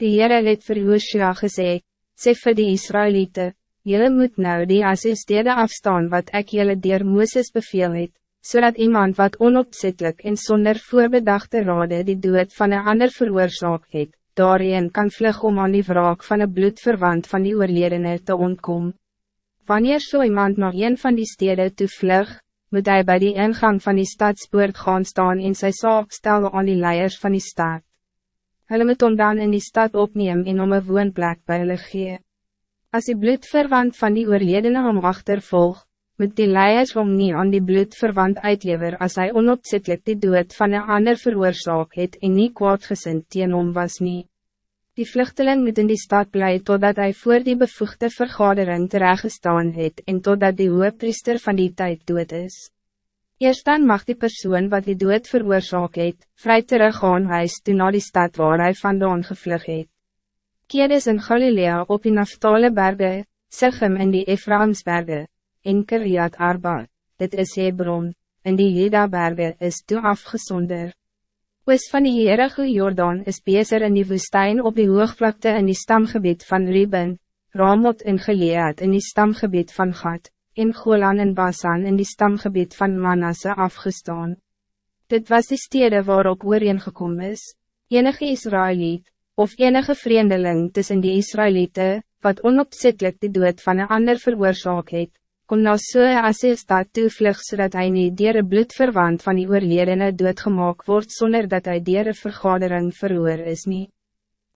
Die Heere het vir Joshua gesê, sê vir die Israëlieten, Jullie moet nou die assistede afstaan wat ik jullie dier Mooses beveel het, zodat iemand wat onopzettelijk en zonder voorbedachte rade die dood van een ander veroorzaak het, daarin kan vlug om aan die wraak van een bloedverwant van die oorledene te ontkom. Wanneer so iemand nog een van die steden toe vlug, moet hij bij die ingang van die stadspoort gaan staan en sy saak stel aan die leiers van die stad. Hulle moet om dan in die stad opneem en om een woonplek by hulle gee. As die bloedverwant van die oorledene om achtervolg, moet die leiers om niet aan die bloedverwant uitlever als hij onopzettelijk die dood van een ander veroorzaak het en nie kwaadgesind teen hom was nie. Die vluchteling moet in die stad blij totdat hij voor die bevoegde vergadering terechtgestaan het en totdat die hoepriester van die tijd dood is. Eerst dan mag die persoon wat die dood veroorzaak het, vrij teruggaan huis toe na die stad waar hij vandaan gevlug het. Keer is in Galilea op die Naftale berge, Sichem in die Ephraimsberge, en Kiriat Arba, dit is Hebron, in die Jeda-berge is toe afgezonder. Oos van die Heerige Jordaan is bezer in die woestijn op die hoogvlakte in die stamgebied van Ruben, Ramot in Gilead in die stamgebied van Gad, en Golan en Basan in die stamgebied van Manasse afgestaan. Dit was die stede waarop ooreen gekom is, enige Israëliet, of enige vreemdeling tussen die Israëlieten, wat onopzettelijk de dood van een ander veroorzaak het, kon na so as hy staat toevlug zodat hij niet dier een bloedverwant van die oorledene doodgemaak wordt zonder dat hij dier vergadering verhoor is niet.